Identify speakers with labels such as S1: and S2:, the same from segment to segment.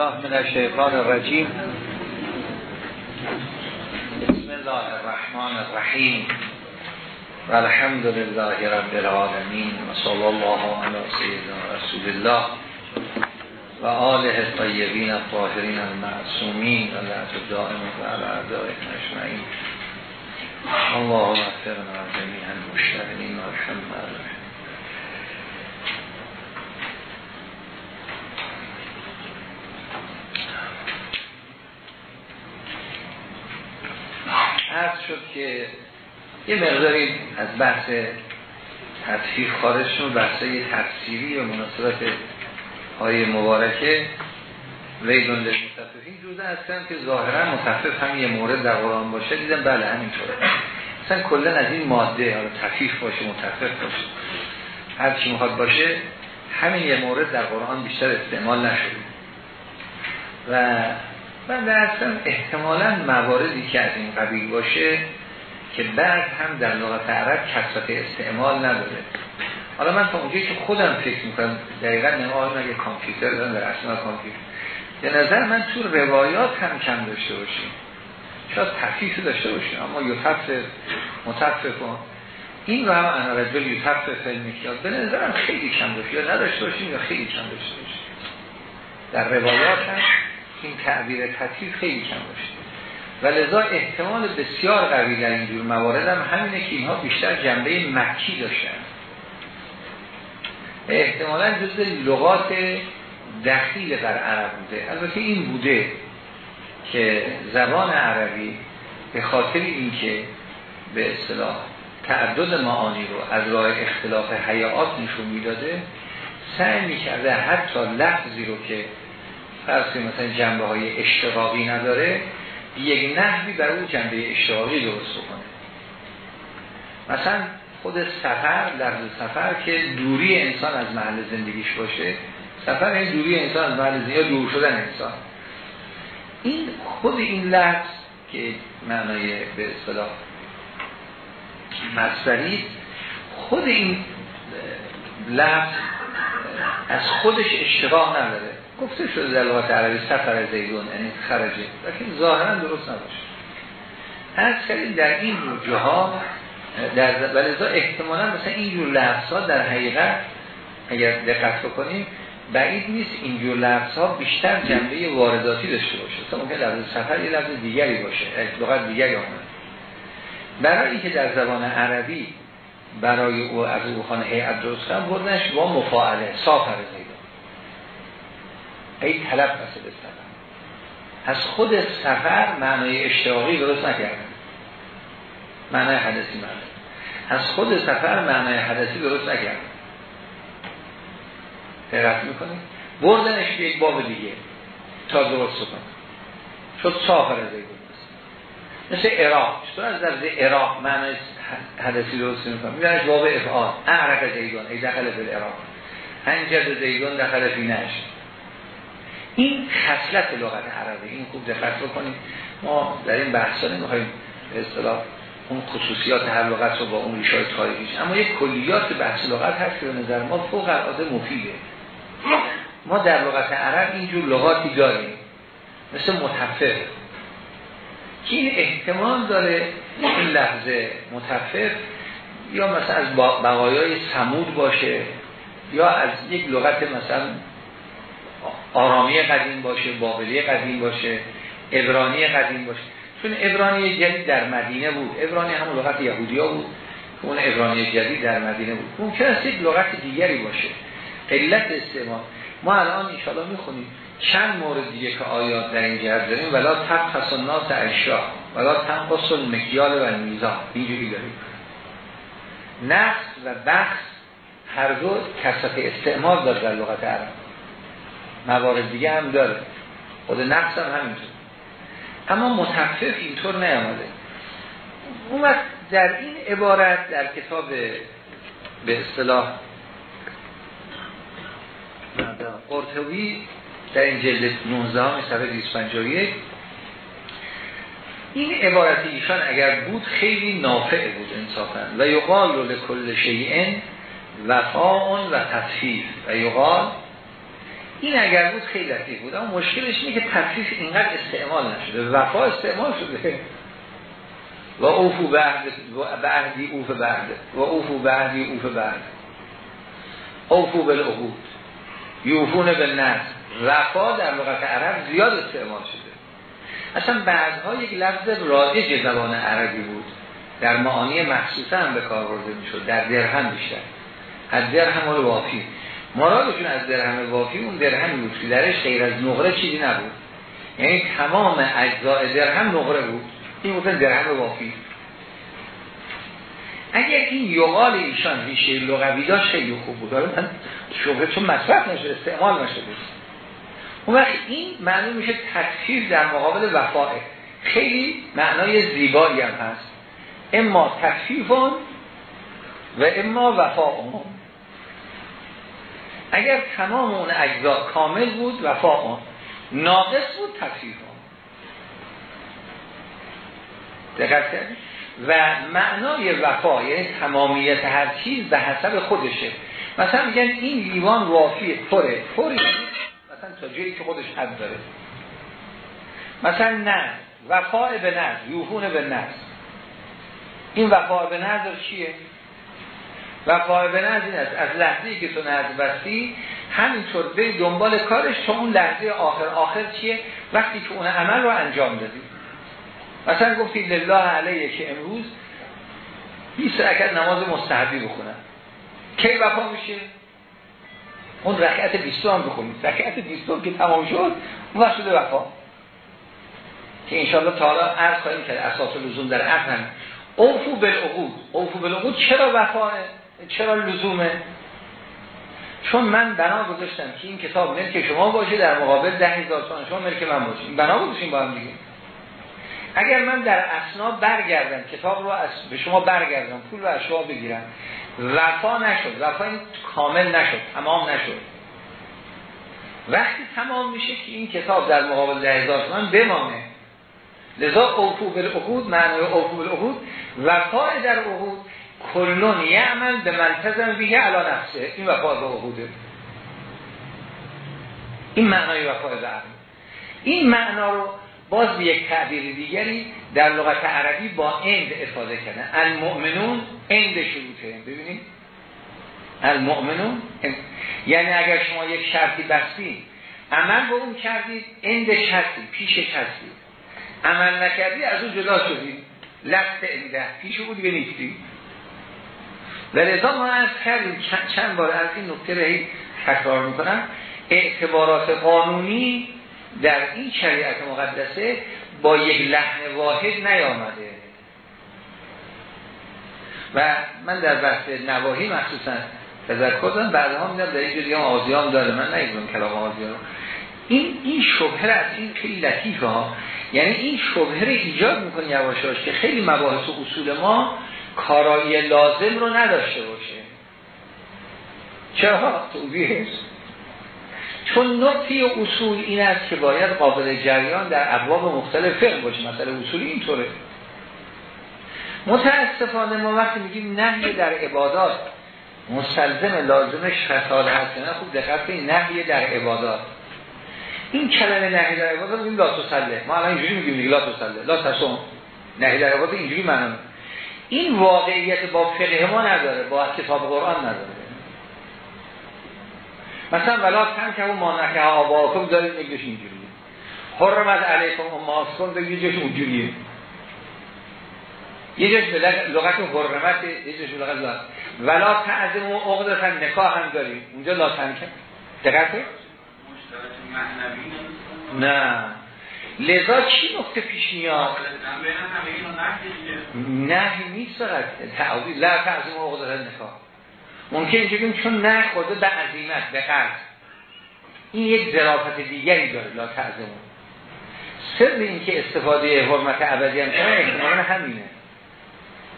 S1: بالله من الشیطان الرجیم. بسم الله الرحمن الرحیم. و الحمد لله رب العالمین و صلی الله علی سیدنا رسول الله و آله الطیبین الطاهرین المعصومین و لعت الدائم و علی اعدائهم اجمعین. اللهم اغفرنا جميعا المشتغلین و الحمد عرض شد که یه مقداری از بحث تطفیف خارج شد بحثای تفسیری و مناسبت های مبارکه. ویدون متففین جوزه هستن که ظاهرا متفف هم یه مورد در قرآن باشه. دیدم بله همینطوره. مثلا کلا از این ماده تفیف باشه متفف باشه هر چی می‌خواد باشه همین یه مورد در قرآن بیشتر استعمال نشده. و من درستم احتمالا مواردی که از این قبیل باشه که بعد هم در لغت عرب کسرت استعمال نداره. حالا من تا اونجایی که خودم فکر می‌کنم دقیقا نماه مگه کامپیوتر دارم در اصلا کامپیوتر. به نظر من تو روایات هم کم داشته باشیم. شاید تفیف داشته باشیم اما متفف کن این رو هم انا رجل یوتفف فیلم می‌کرد. به نظرم خیلی کم داشته یا نداشته باشیم یا خیلی کم داشته باشیم. در روایات هم این تعبیر تطیف خیلی کم باشه. و لذا احتمال بسیار قوی در اینجور موارد هم همینه که اینها بیشتر جنبه مکی داشتن. احتمالا جز لغات دخیل در عرب بوده. البته این بوده که زبان عربی به خاطر اینکه به اصطلاح تعدد معانی رو از راه اختلاف حیات نشون می‌داده سعی می‌کرده حتی لفظی رو که فرض مثلا جنبه های اشتقاقی نداره یک نحوی بر اون جنبه اشتقاقی درست کنه مثلا خود سفر لفظ سفر که دوری انسان از محل زندگیش باشه سفر این دوری انسان از محل زندگی دور شدن انسان. این خود این لفظ که معنای به اصطلاح مصدری خود این لفظ از خودش اشتقاق نداره. گفته شده در لغت عربی سفر زیدون یعنی خرجه لیکن ظاهرا درست نباشه. هر کردیم در این جور جاها در ولذا احتمالا مثلا این جور لفظ ها در حقیقت اگر دقت بکنیم بعید نیست این جور لفظ ها بیشتر جنبه وارداتی داشته باشه. مثلا ممکن لفظ سفر یه لفظ دیگری باشه لغت دیگری آمد. برای که در زبان عربی برای او از او خانه هیئت درست بردنش با مفاعله سافر ای طلب مسئله سفر از خود سفر معنای اشتراقی درست نکردن معنای حدثی معنی. از خود سفر معنای حدثی درست نکردن دقت می‌کنیم بردنش به یک باب دیگه تا درست کن شد سافر زیدون مثل عراق. چطور از لفظ عراق معنای حدثی درست می‌کنم؟ میدنش باب افعال. اعرق زیدون ای دخل به العراق. انجد زیدون دخل فی نشد این خصلت لغت عربی. این خوب دقت بکنیم ما در این بحثا نمی‌خوایم به اصطلاح اون خصوصیات هر لغت رو با اون ریشه تاریخیش اما یک کلیات بحث لغت هست که به نظر ما فوق العاده مفیده. ما در لغت عرب اینجور لغاتی داریم. مثل متفق. که این احتمال داره این لحظه متفق یا مثلا از بقایای سمود باشه یا از یک لغت مثلا آرامی قدیم باشه بابلی قدیم باشه ابرانی قدیم باشه. چون ابرانی جدید در مدینه بود. ابرانی همون لغت یهودیا بود. اون ابرانی جدید در مدینه بود. ممکن است یک لغت دیگری باشه. علت استعمال ما الان انشاءالله می‌خونیم. چند مورد دیگه که آیات در این جهت داریم؟ ولا تبخس الناس اشیا ولا تنقص المکیال و میزان اینجوری داریم. نقص و بخص هر دو کسرت استعمال داد در لغت عرب. موارد دیگه هم داره. خود نقص هم همینطور اما متفق اینطور نیامده. اون وقت در این عبارت در کتاب به اصطلاح قرطبی در این جلد 19 همه صفحه 251 این عبارت ایشان اگر بود خیلی نافع بود انصافا. و یقال لکل شیئن وفاء و تطفیف. و یقال این اگر بود خیلی لطیف بود. اما مشکلش اینه که تفریف اینقدر استعمال نشده. وفا استعمال شده. و اوفو بعدی اوف بعد. و اوفو بعدی اوف بعد. اوفو بالعهود. یوفون به نزد وفا در لغت عرب زیاد استعمال شده. اصلا بعدها یک لفظ رایج زبان عربی بود. در معانی مخصوصا هم به کار برده می‌شد. در درهم بیشتر. از درهم و وافی مرادشون از درهم وافی اون درهمی بود که درش غیر از نقره چیزی نبود. یعنی تمام اجزاء درهم نقره بود. این بودن درهم وافی اگر این یقال ایشان ریشه لغوی داشت خیلی خوب بود. من شبه چون مصرف نشد استعمال بود. اون وقت این معنی میشه تکفیر در مقابل وفاه خیلی معنای زیبایی هم هست. اما تکفیفون و اما وفاء. اگر تمام اون اجزا کامل بود وفاء ناقص بود تکفیفون دقت و معنای وفا یعنی تمامیت هر چیز به حسب خودشه. مثلا میگن این لیوان وافی پره. پری مثلا تا جایی که خودش حد داره. مثلا نه وفا به نز یوهون به نز این وفا به نظر چیه؟ وفا به نظر این است از لحظه که تو نظر بستی همینطور به دنبال کارش تا اون لحظه آخر. آخر چیه؟ وقتی که اون عمل رو انجام دادی. مثلا گفتی لله علیه که امروز 20 رکعت نماز مستحبی بخونم. کی وفا میشه؟ اون رکعت 20 هم بخونید. رکعت 20 که تمام شد اون شده وفا. که انشاءالله تعالی عرض خواهیم کرد اساس لزوم در عقل اوفو بالعقود. اوفو بالعقود چرا وفاه چرا لزومه؟ چون من بنا گذاشتم که این کتاب ملک شما باشه در مقابل ده هزار تومان شما ملک من باشه بنا گذاشتیم با هم دیگه. اگر من در اسنا برگردم کتاب رو از به شما برگردم پول رو از شما بگیرم. وفا نشد. وفا این کامل نشد. تمام نشد. وقتی تمام میشه که این کتاب در مقابل ده هزار تومن بمانه. لذا اوفو بالعقود معنی اوفو بالعقود وفا در عقود کلون یعمل به منتظم بیه علا نفسه. این وفا به عقوده این معنای وفا در این معنا رو باز به یک تعبیر دیگری در لغت عربی با اند افاده کردن. المؤمنون اند شروطه. ببینید. المؤمنون یعنی اگر شما یک شرطی بستی عمل با اون کردید اند شرطی پیش هستید عمل نکردی از اون جدا شدی. لفت انده پیش بودی به نیستی و لذا ما از کردیم چند بار از این نکته رو تکرار می‌کنم. اعتبارات قانونی در این شریعت مقدسه با یک لحن واحد نیامده. و من در بحث نواهی مخصوصا تذکر دارم بعدها میدم در اینجا دیگه آزیام داره. من نگیدم کلام آزیام این این شبهه از این خیلی لطیفه ها. یعنی این شبهه رو ایجاد می‌کنه یواشاش که خیلی مباحث و اصول ما کارایی لازم رو نداشته باشه. چرا؟ توضیحش چون نقطه اصول این است که باید قابل جریان در ابواب مختلف فقه باشه. مثلا اصول اینطوره. متاسفانه ما وقتی میگیم نهی در عبادات مستلزم لازمش هست نه خوب دقت کنید نهی در عبادات. این کلمه نهی در عبادات میگیم لا تسله ما الان اینجوری میگیم لا تسله لا تصوم. نهی در عبادات اینجوری معنی این واقعیت با فقه ما نداره با کتاب قرآن نداره. مثلا ولا تن که اون مانکه آباکم دارید نگش اینجوریه حرمت علیکم اماسکم دارید یه جاش اونجوریه. یه جاش به لغت حرمت یه جاش به لغت لغت. ولا تعظم و عقدتن نکاح هم داریم. اونجا لا تنکه دقیقه؟ نه. لذا چی نقطه پیش میاد؟ نه نیست فقط تعویل لا تعظیم و عقدتن نکاح ممکن بگیم چون نه خدا به عظیمت به قرض این یک ظرافت دیگری داره لا تعظمون سر این که استفاده حرمت ابدی هم کنه همینه.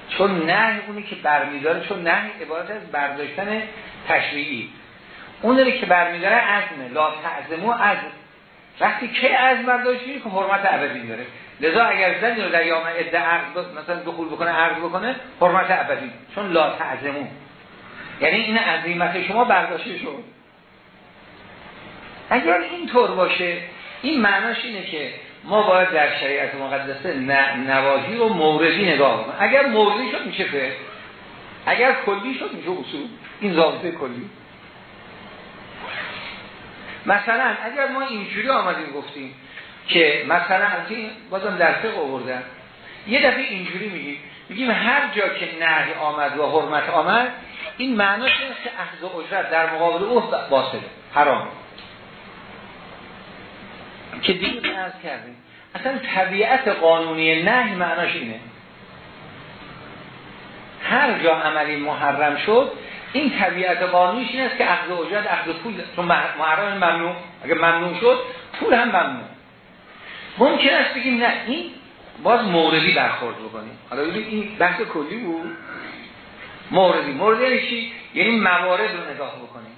S1: چون نه اونی که برمیداره چون نه عبارت از برداشتن تشریعی. اون که برمیداره عزمه لا تعظمو عزم. وقتی که عزم برداشتی که حرمت ابدی داره. لذا اگر زنی رو در یام عده عقد مثلا دخول بکنه عقد بکنه حرمت ابدی. چون لا تعظمو یعنی این عظیمت شما برداشته شد. اگر این طور باشه این معناش اینه که ما باید در شریعت مقدسه نواهی رو موردی نگاه کنیم. اگر موردی شد میشه فقه اگر کلی شد میشه اصول؟ این ضابطه کلی. مثلا اگر ما اینجوری آمدیم گفتیم که مثلا از این بازم در فقه آوردن یه دفعه اینجوری میگیم میگیم هر جا که نهی آمد و حرمت آمد این معناش اینه که اخذ اجرت در مقابل او باطله حرام. که دیگه از کردیم. اصلا طبیعت قانونی نهی معناش اینه. هر جا عملی محرم شد این طبیعت قانونیش این است که اخذ اجرت اخذ پول. چون محرم ممنوع. اگه ممنوع شد پول هم ممنوع. ممکن است بگیم نه این باز موردی برخورد بکنیم. حالا این بحث کلی بود. موردی. موردی یعنی چی؟ یعنی موارد رو نگاه بکنیم.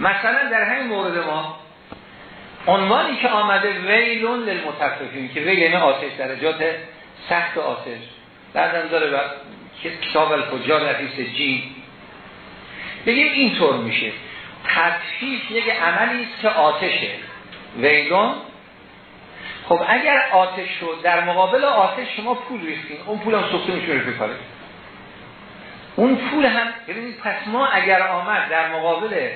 S1: مثلا در همین مورد ما عنوانی که آمده ویلون للمتفقین که ویل یعنی آتش درجات سخت آتش. بعدم داره و کتاب الفجار رفیس جین. بگیم اینطور میشه. تطفیف یک عملی است که آتشه. ویلون. خب اگر آتش شد در مقابل آتش شما پول ریختین اون پول هم سخته میشه بکاره اون پول هم ببینید پس ما اگر آمد در مقابل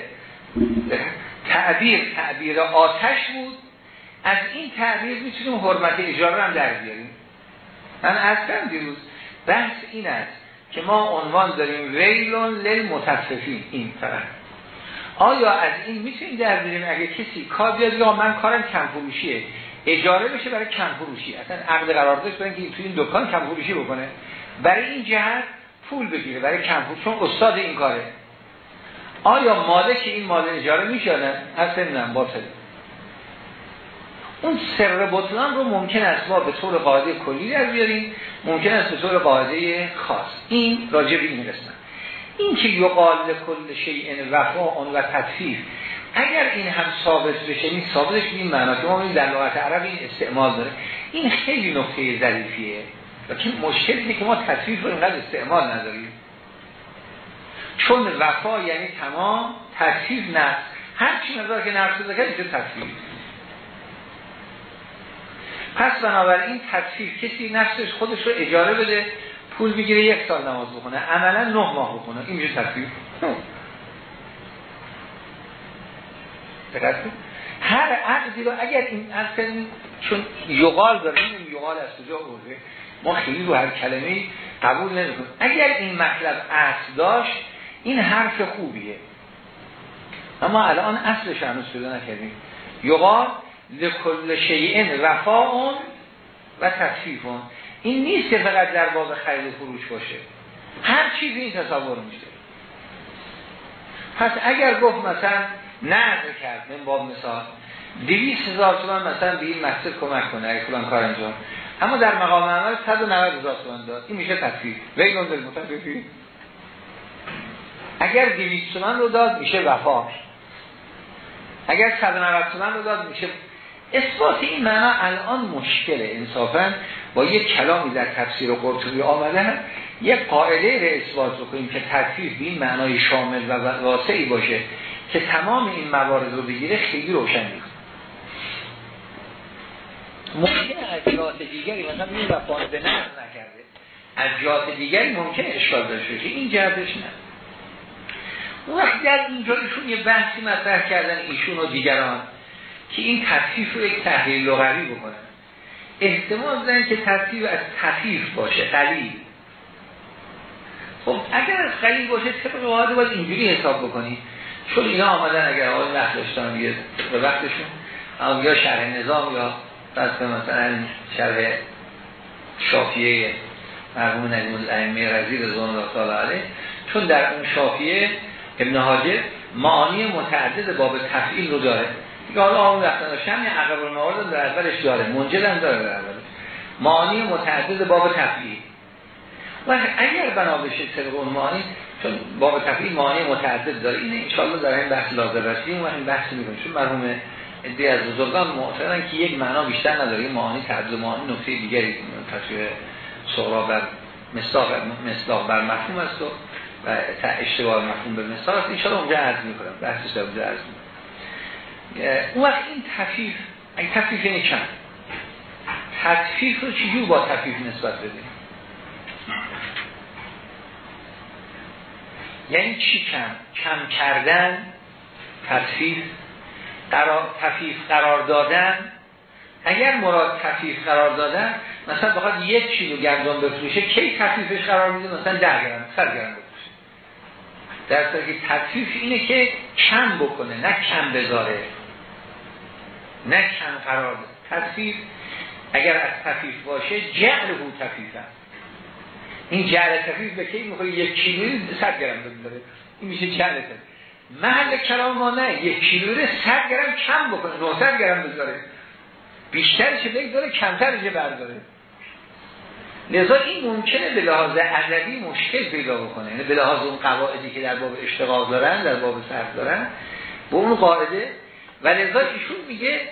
S1: تعبیر تعبیر آتش بود از این تعبیر می‌تونیم حرمت اجاره هم در بیاریم. من اصلا دیروز بحث این است که ما عنوان داریم ویلون للمتصفین این فقط آیا از این می‌تونیم در بیاریم؟ اگه کسی کار بیاد یا من کارم کم فروشیه اجاره بشه برای کم فروشی اصلا عقد قرار داشت برای اینکه توی این دکان کم فروشی بکنه. برای این جهت پول بگیره برای کم فروشی چون استاد این کاره. آیا مالک این مال اجاره میشانه اصلا نم باطل اون سر بطلان رو ممکن است ما به طور قاعده کلی در بیاریم ممکن است به طور قاعده خاص. این راجع به این رسن این که یقال کل شیء وفا و تطفیف اگر این هم ثابت بشه این ثابتش به این معنا که ما در لغت عرب این استعمال داره. این خیلی نکته ظریفیه. لیکن مشکل که ما تطفیف رو اینقدر استعمال نداریم. چون وفا یعنی تمام تطفیف نه هر چی مقدار که نفس بده میشه تطفیف پس بنابراین تطفیف کسی نفسش خودش رو اجاره بده پول بگیره یک سال نماز بخونه عملا نه ماه بخونه. این میشه تطفیف هر عقدی رو اگر این اصلا چون یقال داره این یقال از کجا آورده؟ ما خیلی رو هر کلمه قبول نمی‌کنیم. اگر این مطلب اصل داشت این حرف خوبیه. اما الان اصلش هنوز پیدا نکردیم. یقال لکل شیئن وفاون و تصفیفون این نیست که فقط در باب خرید و فروش باشه. هر چیزی این تصور میشه. پس اگر گفت مثلا نرد کرد من باب مثال دویست هزار تومن مثلا به این مسجد کمک کنه اگه فلان کار انجام. اما در مقام عمل 190 هزار تومن داد. این میشه تصفیه ویلون دل متفیفی اگر دویست تومن رو داد میشه وفا اگر 190 تومن رو داد میشه اثبات این معنا الان مشکله. انصافا با یک کلامی در تفسیر قرطبی آمده یک قاعده رو اثبات بکنیم که تفسیر به این معنای شامل و واسعی باشه که تمام این موارد رو بگیره خیلی روشن نیست. ممکنه از جهات دیگری مثلا این وفان به نکرده. از جهات دیگری ممکنه اشکال داشته باشه. این جهتش نه. وقت در اینجا ایشون یه بحثی مطرح کردن ایشون و دیگران. که این تصفیف رو یک تحلیل لغوی بکنن. احتمال دارن که تصفیف از تفیف باشه قلیل. خب اگر از قلیل باشه طبق واحد باید اینجوری حساب بکنی. چون اینا آمدن اگر آقای وقت داشتن یه به وقتشون یا شرح نظام یا به مثلا شرح شافیه مرحوم نجم الائمه رضی رضوان الله تعالی علیه. چون در اون شافیه ابن حاجب معانی متعدد باب تفعیل رو داره. دیگه حالا آن وقت شمی عقب الموارد در اولش داره. منجد هم داره در اولش. معانی متعدد باب تفعیل و اگر بنا بشه طبق اون معانی چون باب تفعیل معانی متعدد داره این انشاءالله در این بحث لازم رسیم و این بحث می‌کنیم. چون مرحوم ادی از بزرگان معتقدن که یک معنا بیشتر نداره. این معانی تعدد معانی نکته دیگری تصویر صغرا بر مصداق مصداق بر مفهوم است و اشتباه مفهوم به مثال است. ان اونجا عرض می‌کنم. بحثش در اونجا عرض می‌کنم. اون وقت این تفیف این تفیف یعنی کم تفیف رو چجور با تفیف نسبت بدیم؟ یعنی چی کم؟ کم کردن تفیف قرار تفیف قرار دادن. اگر مراد تفیف قرار دادن مثلا بخواد یک کیلو گندم بفروشه کی تفیفش قرار میده؟ مثلا ده گرم 100 گرم بفروشه. در که تفیف اینه که کم بکنه نه کم بذاره. نه کم قرار تفیف اگر از تفیف باشه جعل هو تفیف هست این جعل تفیف به کی می‌خواد یک کیلو 100 گرم بذاره این میشه جعل تفیف. محل کلام ما نه یک کیلو 100 گرم کم بکنه 900 گرم بذاره. بیشترش بگذاره؟ کمترش برداره؟ لذا این ممکنه به لحاظ ادبی مشکل پیدا بکنه. یعنی به لحاظ اون قواعدی که در باب اشتغال دارن در باب صرف دارن به اون قاعده و لذا ایشون میگه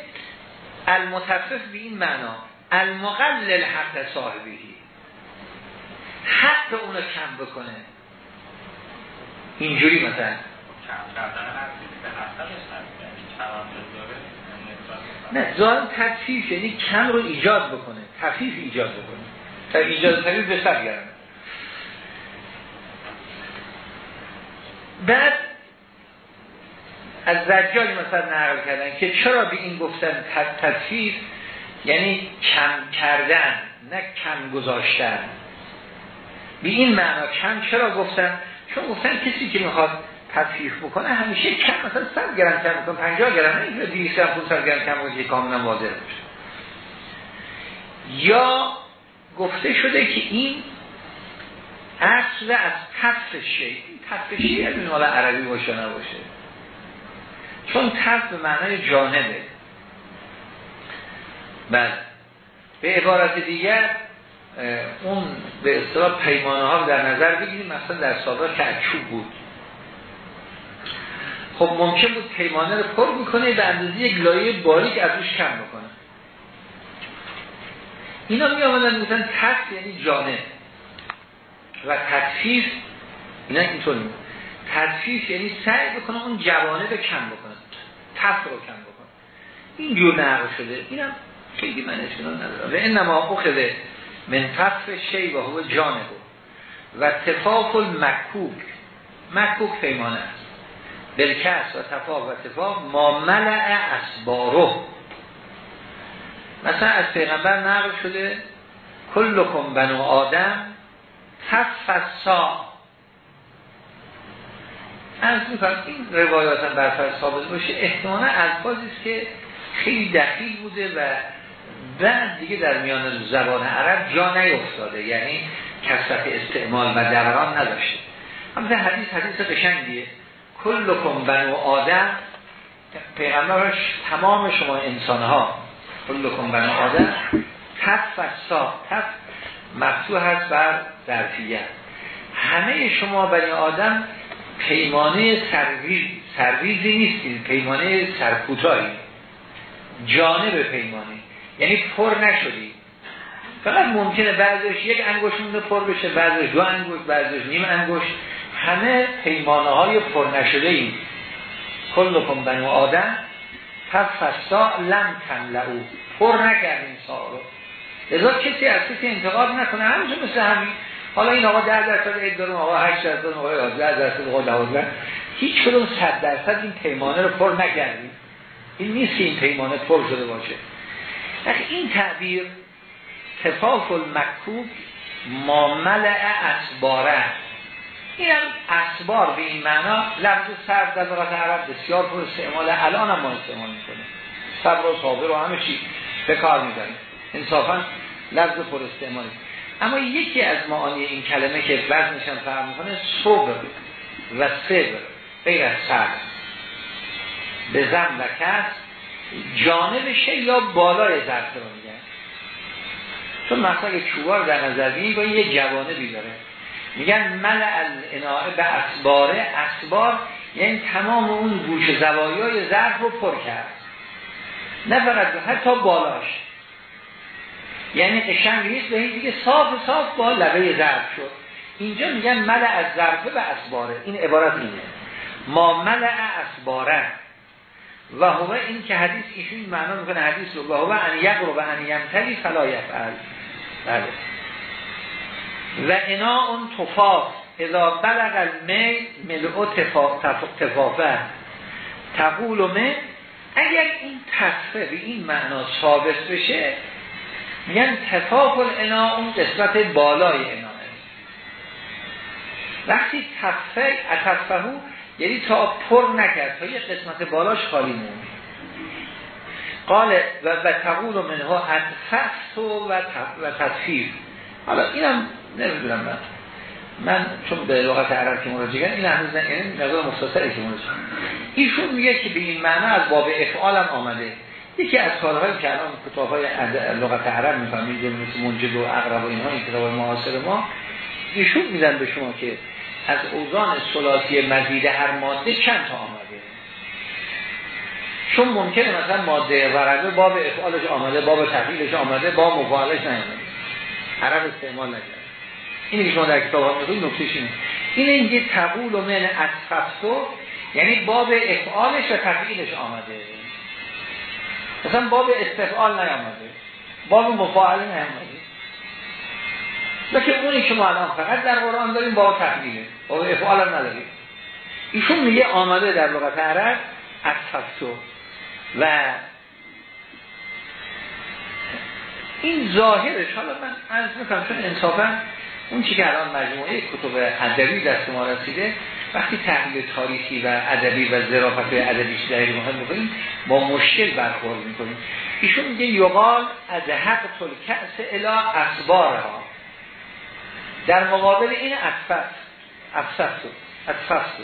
S1: المتفف به این معنا المقلل حق صاحبی حق اونو کم بکنه. اینجوری مثلا. نه زان تفیف یعنی کم رو ایجاد بکنه. تفیف ایجاد بکنه. تا ایجاد تفیف به سر گرم. بعد از زجاج مثلا نقل کردن که چرا به این گفتن تفیف یعنی کم کردن نه کم گذاشتن. به این معنا کم چرا گفتن؟ چون گفتن کسی که می‌خواد تفیف بکنه همیشه کم مثلا 100 گرم کم بکنه 50 گرم نه 200 گرم 500 گرم کم بکنه کاملا واضح باشه. یا گفته شده که این اصل از شی تفت شی از این عربی باشه نباشه. چون تفت به معنای جانبه. بعد به عبارت دیگر اون به اصطلاح پیمانه ها در نظر بگیریم مثلا در سابق که چوب بود. خب ممکن بود پیمانه رو پر می‌کنه به اندازه یک لایه باریک از روش کم بکنه. اینا می آمدن میگن تفت یعنی جانه و تدفیف اینا اینطور می تدفیف یعنی سعی بکنه اون جوانه به کم بکنه. تفت رو کم بکنه. این جور نقل شده اینم خیلی من اشتنا ندارم. و انما اخذه من تفت شی و هو جانه و تفاق المکوک. مکوک پیمانه است. بلکس و تفاق و تفاق ما ملع اسبارو مثلا از پیغمبر نقل شده کلکم بنو آدم تفسا از می‌کنم این روایات هم برفر ثابت باشه احتمالا الفاظی است که خیلی دخیل بوده و بعد دیگه در میان زبان عرب جا نیفتاده یعنی کسرت استعمال و دوران نداشته. همزه حدیث حدیث قشنگیه. کلکم بنو آدم پیغمبرش تمام شما انسان ها کلکم بنو آدم تف و سا تف مفتوح هست بر ظرفیت. همه شما بنی آدم پیمانه سرویز سرویزی نیستید پیمانه سرکوتایی. جانب پیمانه. یعنی پر نشدی. فقط ممکنه بعضش یک مونده پر بشه بعضش دو انگوش بعضش نیم انگوش همه پیمانه های پر نشده این کن بنو آدم تفسا لم کن لعو پر نکردیم سا رو لذا کسی از کسی انتقاد نکنه. همینجا مثل همین. حالا این آقا در درصد اید دارم آقا هشت درصد آقا یازده درصد آقا دوازده. هیچ کدوم صد درصد این پیمانه رو پر نکردیم. این نیست این پیمانه پر شده باشه. این تعبیر تفاف المکوب ما ملع اسباره این هم اسبار به این معنا لفظ سر در لغت عرب بسیار پر استعمال الان هم ما استعمال می‌کنیم. صبر و صابر و همه چی به کار میداریم انصافا لفظ پر استعمالی. اما یکی از معانی این کلمه که وزنش هم فرق می‌کنه صبر و صبر غیر از سر به زن و کس جانبشه یا بالای ظرف رو میگن. چون مثلا چوبار در نظر با یه جوانبی داره. میگن مل الاناعه به اسباره اسبار یعنی تمام اون گوش زوایای ظرف رو پر کرد. نه فقط حتی بالاش. یعنی قشنگ نیست به این دیگه صاف صاف با لبه ظرف شد. اینجا میگن مل از ظرفه به اسباره. این عبارت اینه. ما ملع اسباره و هو این که حدیث ایشون معنا می‌کنه حدیث رو. و هو ان یقر و ان یمتلی فلا یفعل. بله. و انا اون تفاق اذا بلغ المیل ملعو تفافه. تقول من اگر این تصفه به این معنا ثابت بشه میگن تفاق انا اون قسمت بالای انا وقتی تفه اتفهو یعنی تا پر نکرد تا یه قسمت بالاش خالی موند. قال و, و تقول منها اتفست و, و تطفیر. حالا اینم نمی‌دونم من. من چون به لغت عرب که مراجعه این هنوز یعنی نظر مختصری که مراجعه ایشون میگه که به این معنا از باب افعال هم آمده. یکی از کارهایی که الان کتاب های لغت عرب می‌فهمید مثل منجد و اقرب و اینها این کتاب معاصر ما ایشون میزن به شما که از اوزان سلاسی مزید هر ماده چند تا آمده. چون ممکنه مثلا ماده ورقه باب افعالش آمده باب تفعیلش آمده باب مفعالش نیامده. عرب استعمال نکرد اینی که شما در کتاب ها می‌خونید نکتهش اینه. این اینکه تقول و من اصفستو یعنی باب افعالش و تفعیلش آمده. مثلا باب استفعال نیامده. باب مفاعله نیامده. لیکن اونی که ما الان فقط در قرآن داریم باب تفعیله باب افعال هم نداریم. ایشون میگه آمده در لغت عرب اصفستو و این ظاهرش حالا من عرض می‌کنم چون انصافا اون چی که الان مجموعه کتب ادبی دست ما رسیده وقتی تحلیل تاریخی و ادبی و ظرافت ادبیش در مهم می‌کنیم با مشکل برخورد می‌کنیم. ایشون میگه یقال از حق تل کأس الا ها در مقابل این اصفت اصفت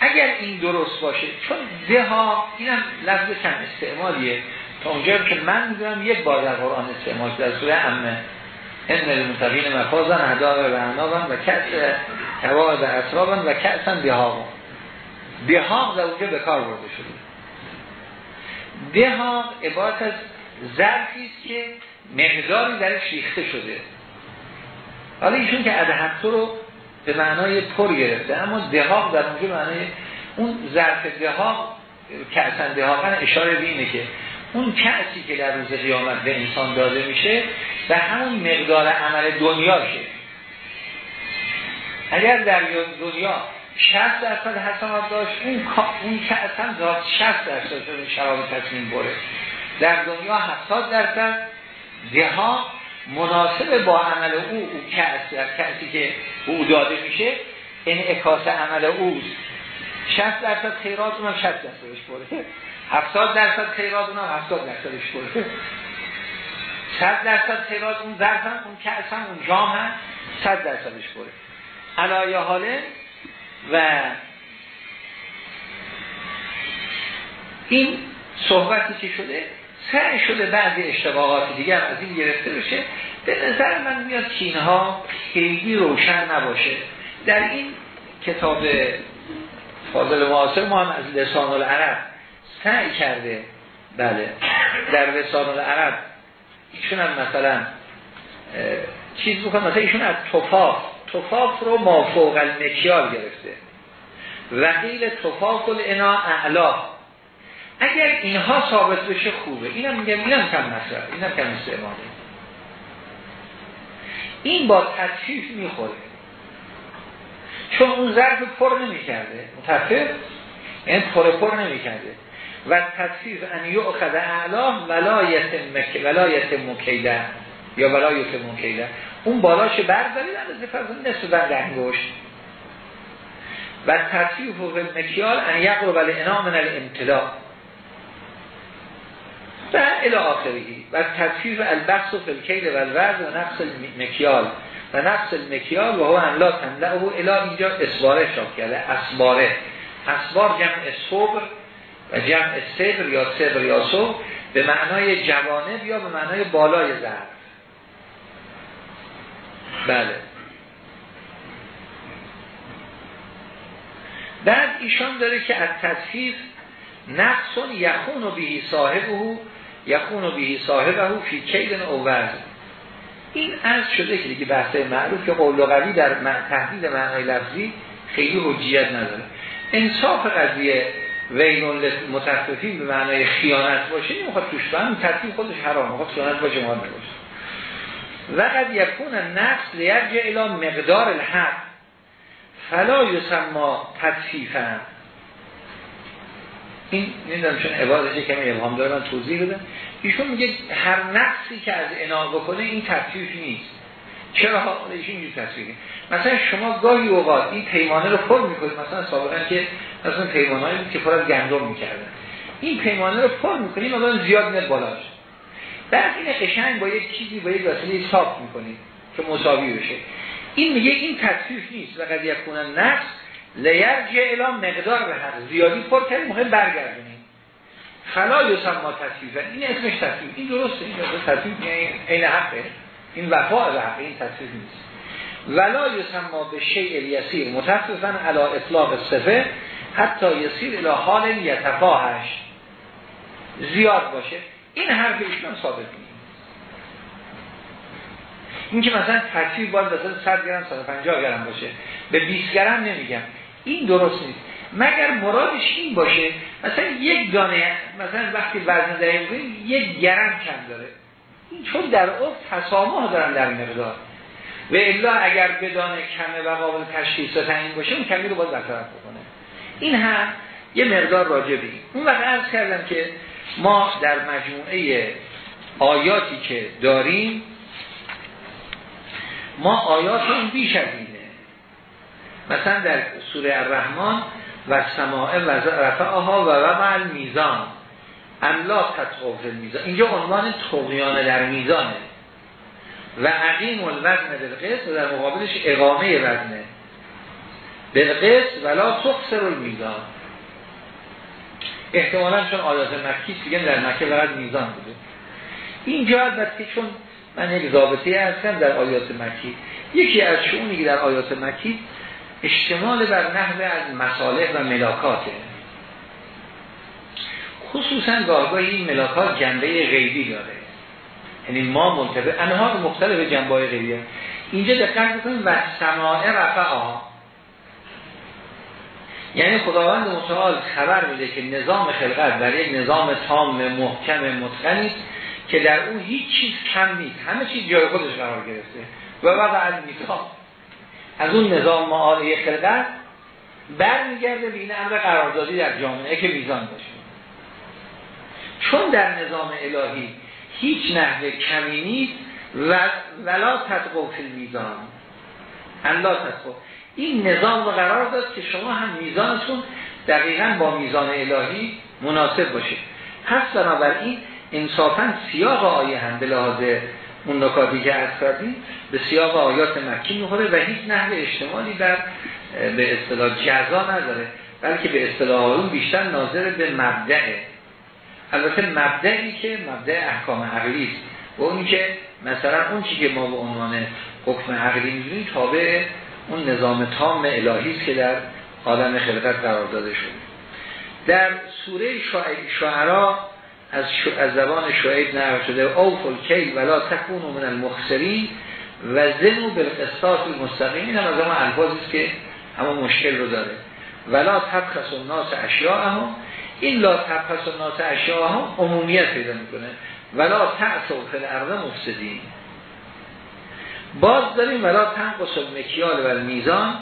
S1: اگر این درست باشه چون ده اینم لفظ کم استعمالیه. تا اونجا که من می‌دونم یک بار در قرآن استعمال در سوره امنه ان المتقین مفازن هدا و عنابن و کأس هوا و و کأسن بهاق بهاق در اونجا به کار برده شده. بهاق عبارت از ظرفی است که مقداری درش ریخته شده. حالا ایشون که ادهکتو رو به معنای پر گرفته اما دهاق در اونجا معنای اون ظرف دهاق کأسن دهاقن اشاره به اینه که اون کسی که در روز قیامت به انسان داده میشه و همون مقدار عمل دنیاشه. اگر در دنیا 60 درصد حسنات داشت اون اون هم داد 60 درصد شراب تصمیم بره. در دنیا 70 درصد. دهاق مناسب با عمل او او کس در کسی که او داده میشه انعکاس عمل اوست. 60 درصد خیرات اونم 60 درصدش بره. 70 درصد خیرات اونم 70 درصدش بره 100 درصد خیرات اون ظرف اون کس هم اون جام هم 100 درصدش بره علایه حاله و این صحبتی که شده؟ سعی شده بعضی اشتباهات دیگر از این گرفته بشه. به نظر من میاد که اینها خیلی روشن نباشه. در این کتاب فاضل معاصر ما هم از لسان العرب سعی کرده. بله. در لسان العرب ایشون هم مثلا چیز بکنم مثلا ایشون از توفاق توفاق رو مافوق المکیال گرفته. وقیل توفاق الانا اعلا. اگر اینها ثابت بشه خوبه. اینم میگم اینم کم مصرف اینم کم استعماله. این با تطفیف می‌خوره. چون اون ظرف پر نمی‌کرده. متفق این پر پر نمی‌کرده. و تطفیف ان یؤخذ اعلام ولایت مک ولایت مکیده یا ولایت مکیده. اون بالاش بردارید از فرض نصف بند انگشت. و تطفیف و مکیال ان یقرب الانام من الامتلاع و الى آخری و تطفیف البحث و فلکیل و الورد و نفس المکیال. و نفس المکیال و هو انلا تنده و الى اینجا اسواره شاب کرده اسواره اسوار جمع صبر و جمع صبر یا صبر یا به معنای جوانب یا به معنای بالای زرد. بله. بعد ایشان داره که از تصفیف نقصون یخون و بهی صاحبه یخون و بهی صاحبه فی کیدن اوورد این عرض شده که دیگه بحث معروف که قول قوی در تحدید معنای لفظی خیلی حجیت نداره. انصاف قضیه وین متفقین به معنای خیانت باشه نمی‌خواد توش فهم ترتیب خودش حرام می‌خواد خیانت باشه ما نباشه. و قد یکون نفس لیرجع الى مقدار الحق فلا یسما تطفیفا. این نمی‌دونم چون عبادت کمی ابهام داره من توضیح بدم. ایشون میگه هر نفسی که از انا بکنه این تطفیف نیست. چرا ایشون اینجور تصویر مثلا شما گاهی اوقات این پیمانه رو پر می‌کنید مثلا سابقا که مثلا پیمانه بود که پر از گندم می‌کردن. این پیمانه رو پر می‌کنید مثلا زیاد میاد بالاش بعد این قشنگ با یک چیزی با یک وسیله صاف می‌کنید که مساوی بشه. این میگه این تصویف نیست. و قد یکونن نفس لیرجع اعلام مقدار به هر زیادی پر کنیم مهم برگردونیم فلا یسما تصویفا این اسمش تصویف این درسته. این تصویف این حقه. این وفا به حق این تصویف نیست. ولا یسما به شیء یسیر متفقا علا اطلاق صفه حتی یسیر الى حال یتفاهش. زیاد باشه. این حرف ایشون ثابت نیست. این که مثلا ترتیب باید مثلا 100 گرم 150 گرم باشه. به 20 گرم نمیگم. این درست نیست. مگر مرادش این باشه مثلا یک دانه مثلا وقتی وزن دهیم یک گرم کم داره. چون در اف تسامح دارن در مقدار. و الا اگر بدانه کمه و قابل تشخیص تعیین باشه اون کمی رو باید برطرف بکنه. این هم یه مقدار راجبی اون وقت عرض کردم که ما در مجموعه آیاتی که داریم ما آیات اون بیش از اینه. مثلا در سوره الرحمن و سماعه و رفعها و وضع میزان املا تطقف میزان. اینجا عنوان تقیان در میزانه. و عقیم الوزن بالقسط و در مقابلش اقامه وزنه. بالقسط ولا تخسر میزان احتمالا چون آیات مکی دیگه در مکه فقط میزان بوده. اینجا البته چون من یک ضابطه هستم در آیات مکی یکی از شونی که در آیات مکی اشتمال بر نحوه از مصالح و ملاکاته. خصوصا گاهگاه این ملاکات جنبه غیبی داره. یعنی ما منتبه انها مختلف جنبه غیبی هست. اینجا دقت بکنیم و سماعه رفعه یعنی خداوند متعال خبر میده که نظام خلقت در یک نظام تام محکم متقنی که در اون هیچ چیز کم نیست. همه چیز جای خودش قرار گرفته. و بعد از میثاق از اون نظام معالی خلقت برمیگرده به این امر قراردادی در جامعه که میزان باشه. چون در نظام الهی هیچ نحوه کمی نیست و ولا تطقف میزان الله تطقف این نظام رو قرار داد که شما هم میزانتون دقیقا با میزان الهی مناسب باشه. پس بنابراین انصافا سیاق آیه هم به لحاظ اون نکاتی که از کردیم به سیاق آیات مکی می‌خوره و هیچ نحو اجتماعی بر به اصطلاح جزا نداره بلکه به اصطلاح اون بیشتر ناظر به مبدعه البته مبدعی که مبدع احکام عقلی است. و اون که مثلا اون چی که ما به عنوان حکم عقلی می‌دونیم تابع اون نظام تام الهی است که در عالم خلقت قرار داده شده. در سوره شعرا از, از زبان شعیب نقل شده اوفل کی ولا تکونو من المخسرین و زنو بالقسطاس المستقیم. این هم از همه الفاظی است که همون مشکل رو داره. ولا تبخس الناس اشیاءهم این لا تبخس الناس اشیاءهم عمومیت پیدا می‌کنه. ولا تعصوا فی الارض مفسدین. باز داریم ولا تنقص المکیال و المیزان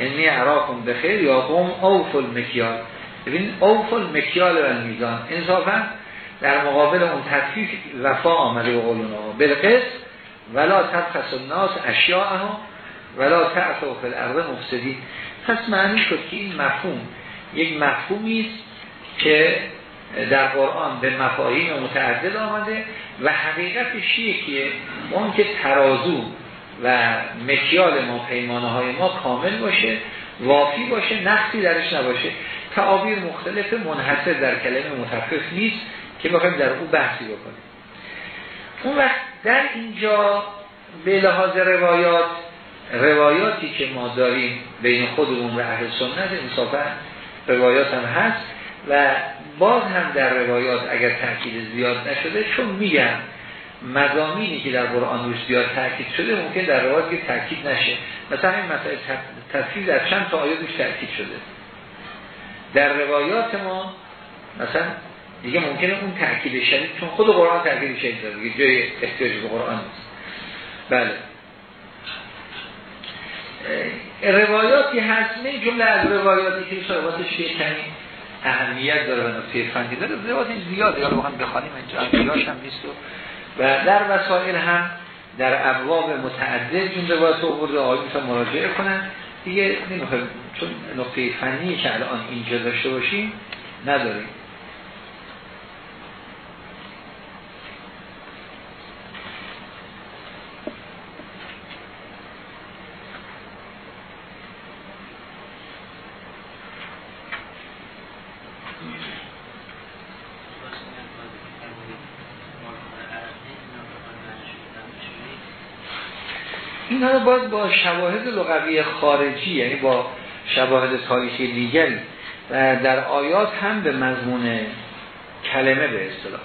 S1: انی عراقم بخیر یا قوم اوفل مکیال ببین اوفل مکیال و المیزان انصافا در مقابل اون تطفیف وفا آمده و قولونا بالقصد ولا تبخس الناس اشیاءها ولا تعصوا فی الارض مفسدین. پس معنی شد که این مفهوم یک مفهومی است که در قرآن به مفاهیم متعدد آمده و حقیقتش که اون که ترازو و مکیال ما پیمانه های ما کامل باشه وافی باشه نقصی درش نباشه. تعابیر مختلف منحصر در کلمه متفق نیست که بخوایم در او بحثی بکنیم. اون وقت در اینجا به لحاظ روایات روایاتی که ما داریم بین خودمون و اهل سنت انصافا روایات هم هست و باز هم در روایات اگر تاکید زیاد نشده چون میگم مزامینی که در قرآن روش زیاد تاکید شده ممکن در روایات که تاکید نشه. مثلا این مسئله تفسیر در چند تا آیه روش تاکید شده. در روایات ما مثلا دیگه ممکنه اون تأکید شدید چون خود قرآن تأکید شدید داره دیگه جای احتیاج به قرآن نیست. بله. روایاتی هست نه جمله از روایاتی که یه کمی اهمیت داره و نکته فنی داره روایات زیاده یا هم بخوانیم اینجا هم نیست. و, در وسائل هم در ابواب متعدد این روایت رو برده آقای مراجعه کنن. دیگه نمی‌خوایم چون نقطه فنی که الان اینجا داشته باشیم نداریم. اینا رو باید با شواهد لغوی خارجی یعنی با شواهد تاریخی دیگری در آیات هم به مضمون کلمه به اصطلاح.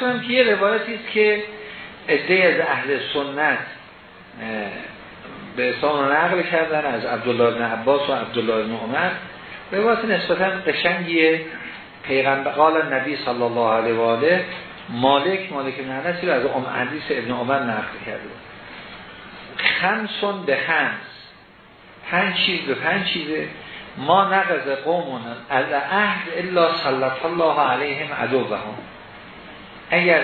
S1: کنم که یه روایتی است که عده از اهل سنت به احسان نقل کردن از عبدالله بن عباس و عبدالله بن عمر. روایت نسبتا قشنگیه. پیغمبر قال نبی صلی الله علیه و آله مالک مالک بن انس از ام حدیث ابن عمر نقل کرده. خمسون به خمس. پنج چیز به پنج چیزه. ما نقض قومون از عهد الا صلت الله علیهم عدوهم. اگر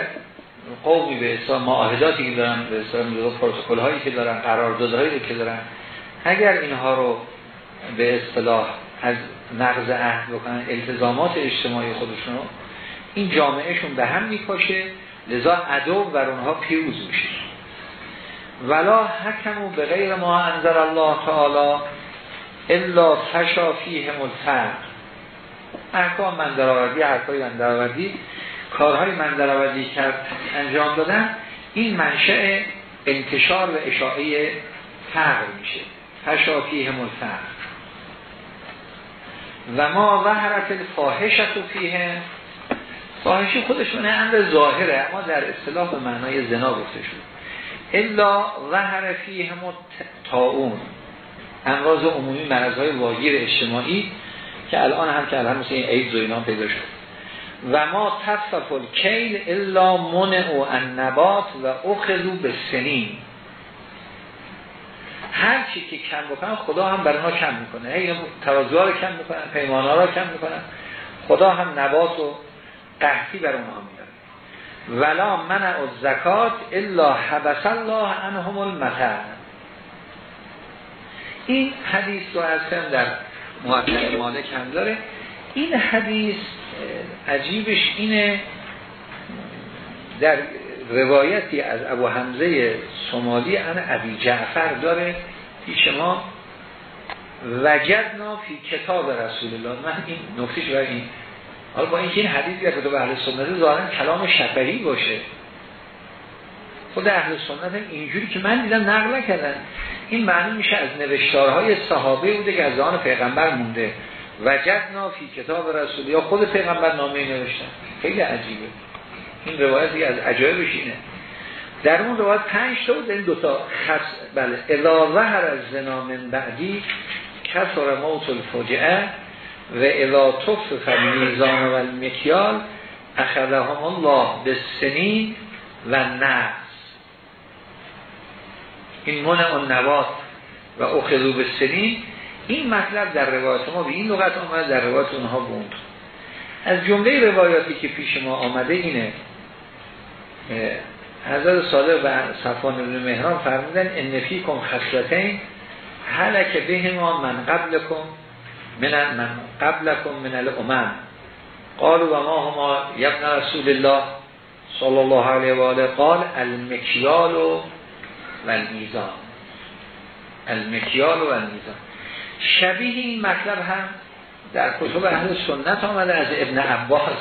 S1: قومی به اصلا معاهداتی که دارن به اصلا پروتکل هایی که دارن قراردادهایی که دارن اگر اینها رو به اصطلاح از نقض عهد بکنن التزامات اجتماعی خودشون این جامعهشون به هم میکاشه لذا عدو بر اونها پیروز میشه. ولا حکمو به غیر ما انظر الله تعالی الا فشا فیهم الفرق احکام من درآوردی حرفای من درآوردی کارهای من درآوردی کرد انجام دادن این منشأ انتشار و اشاعه فقر میشه. فشافیه الفقر و ما وحرت الفاحشت فیه. فاحشی خودشونه امر ظاهره اما در اصطلاح به معنای زنا گفته شد الا وحر فیه تاون امراض عمومی مرضهای واگیر اجتماعی که الان هم که الان مثل این ایدز و پیدا شد و ما تصف الکیل الا منع و النبات و اخذو به سنین هر چی که کم بکنن خدا هم برای ما کم می‌کنه. این ترازوها رو کم می‌کنن پیمانها رو کم می‌کنن. خدا هم نبات و قحطی بر اونها میاره ولا منع و زکات الا حبس الله عنهم المطر این حدیث رو از در محقق مالک هم داره. این حدیث عجیبش اینه در روایتی از ابو حمزه سومالی ان ابی جعفر داره پیش ما وجدنا فی کتاب رسول الله. من این نکتیش برای این حالا با اینکه این حدیث در کتاب اهل سنت ظاهرا کلام شفهی باشه. خود اهل سنت اینجوری که من دیدم نقل کردن این معنی میشه از نوشتارهای صحابه بوده که از آن پیغمبر مونده. وجدنا فی کتاب رسول. یا خود پیغمبر نامه نوشتن. خیلی عجیبه. این روایتی از عجایبش اینه. در اون روایت پنج تا بود این دوتا خص بله. اذا ظهر از زنامن بعدی کسر موت الفجعه و اذا طف فمیزان و المکیال اخذهم الله به سنین و نفس. این منع نوات و اخذو به سنین این مطلب در روایت ما به این لغت آمده در روایت اونها بوند از جمله روایاتی که پیش ما آمده اینه حضرت صادق و صفان ابن مهران فرمودن ان فیکم خصلتین هلک به ما من قبلکم من من قبلکم من الامم. قالوا و ما هما یبن رسول الله صلی الله علیه و آله؟ قال المکیال و المیزان. المکیال و المیزان. شبیه این مطلب هم در کتب اهل سنت آمده از ابن عباس.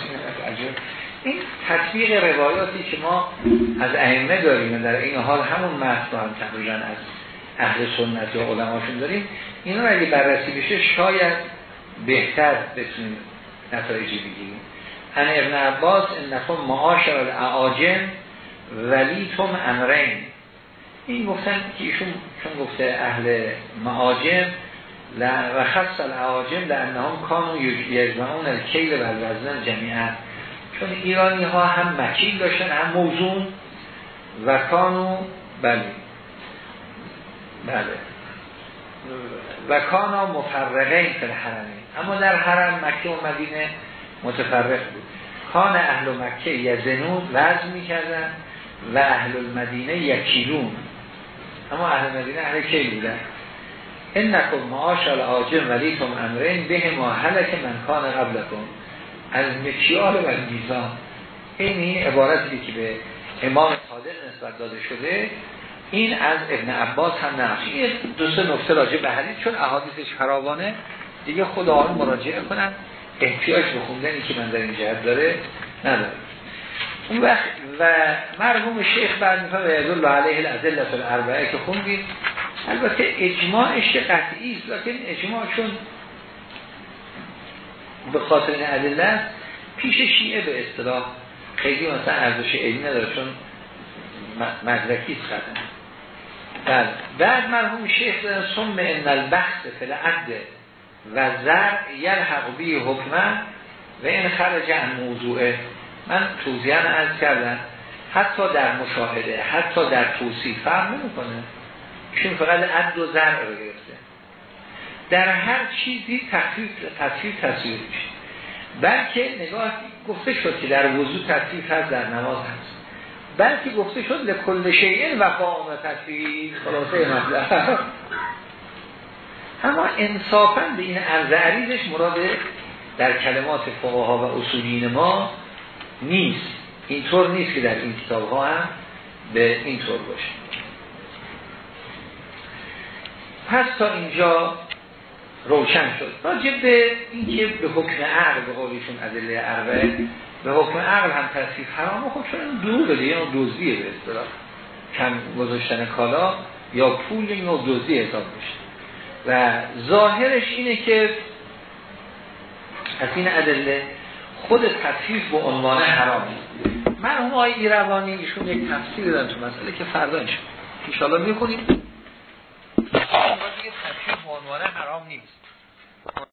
S1: این تطبیق روایاتی که ما از ائمه داریم در این حال همون متن هم تقریبا از اهل سنت یا علماشون داریم. اینا اگه بررسی بشه شاید بهتر بتونیم نتایجی بگیریم. ان ابن عباس انکم معاشر الاعاجم ولیتم امرین. این گفتن که ایشون چون گفته اهل معاجم و خص الاعاجم لانهم کانو یجمعون الکیل و الوزن جمیعا. چون ایرانی ها هم مکیل داشتن هم موزون و کانو بله. بله. و کانا مفرقین فی الحرمین. اما در حرم مکه و مدینه متفرق بود. کان اهل مکه یزنون وزن می‌کردن و اهل المدینه یکیلون. اما اهل مدینه اهل کی بودن. این نکن معاش العاجم ولیتم امرین به ما حلک من کان قبلکم. از مکیال و میزان. این این عبارتی که به امام صادق نسبت داده شده این از ابن عباس هم نقش. دو سه نکته راجع به حدیث چون احادیثش خرابانه دیگه خود آن مراجعه کنن. احتیاج به خوندنی که من در این جهت داره نداره. اون وقت و مرحوم شیخ بعد و یدل علیه الادله الاربعه که خوندیم. البته اجماعش قطعی است. لیکن اجماع چون به خاطر این ادله پیش شیعه به اصطلاح خیلی مثلا ارزش علمی نداره چون مدرکی خدم بله. بعد مرحوم شیخ سم ان البحث فی العد و زر یلحق بی حکمه و این خرج عن موضوعه. من توضیحا از کردم حتی در مشاهده حتی در توصیف فرق نمی‌کنه. چون فقط عد و زر رو گرفته. در هر چیزی تخفیف تصویر تصویر میشه. بلکه نگاه گفته شد که در وضوع تصویر هست در نماز هست. بلکه گفته شد لکل شیئن و قام تصویر خلاصه مطلب. اما انصافا به این عرض عریضش مراد در کلمات فقها و اصولین ما نیست. اینطور نیست که در این کتاب ها هم به این طور باشه. پس تا اینجا روشن شد. راجع به اینکه به حکم عقل به قولیشون ادله اربعه به حکم عقل هم تصفیف حرامه خب چون دروغ دیگه نوع دوزیه به اصطلاح. کم گذاشتن کالا یا پول نوع دوزی حساب میشه. و ظاهرش اینه که از این ادله خود تصفیف به عنوان حرام. مرحوم آقای ایروانی ایشون یک تفسیر دادن تو مسئله که فردا انشاءالله می‌خونیم. تصفیف به عنوان حرام نیست.